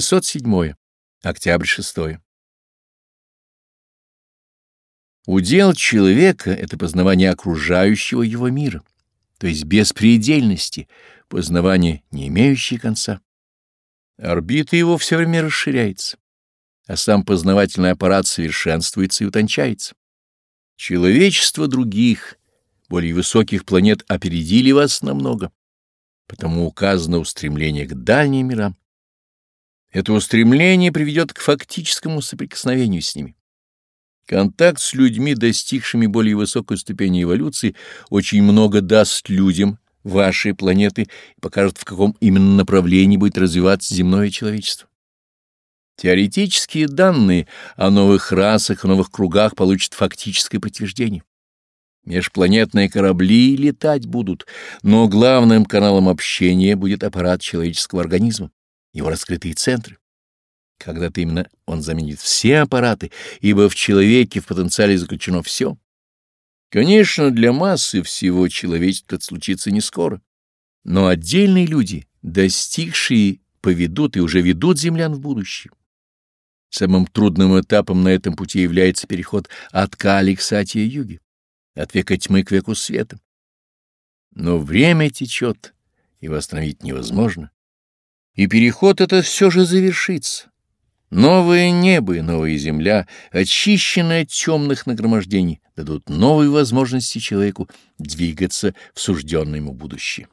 607. Октябрь 6. Удел человека — это познавание окружающего его мира, то есть беспредельности, познавание, не имеющее конца. Орбита его все время расширяется, а сам познавательный аппарат совершенствуется и утончается. Человечество других, более высоких планет опередили вас намного, потому указано устремление к дальним мирам. Это устремление приведет к фактическому соприкосновению с ними. Контакт с людьми, достигшими более высокой ступени эволюции, очень много даст людям вашей планеты и покажет, в каком именно направлении будет развиваться земное человечество. Теоретические данные о новых расах, о новых кругах получат фактическое подтверждение. Межпланетные корабли летать будут, но главным каналом общения будет аппарат человеческого организма, его раскрытые центры. Когда-то именно он заменит все аппараты, ибо в человеке в потенциале заключено все. Конечно, для массы всего человечества случится не скоро, но отдельные люди, достигшие, поведут и уже ведут землян в будущее. Самым трудным этапом на этом пути является переход от Кали к Сатия Юги, от века тьмы к веку света. Но время течет, и восстановить невозможно. И переход это все же завершится. Новое небо и новая земля, очищенные от темных нагромождений, дадут новые возможности человеку двигаться в сужденное ему будущее.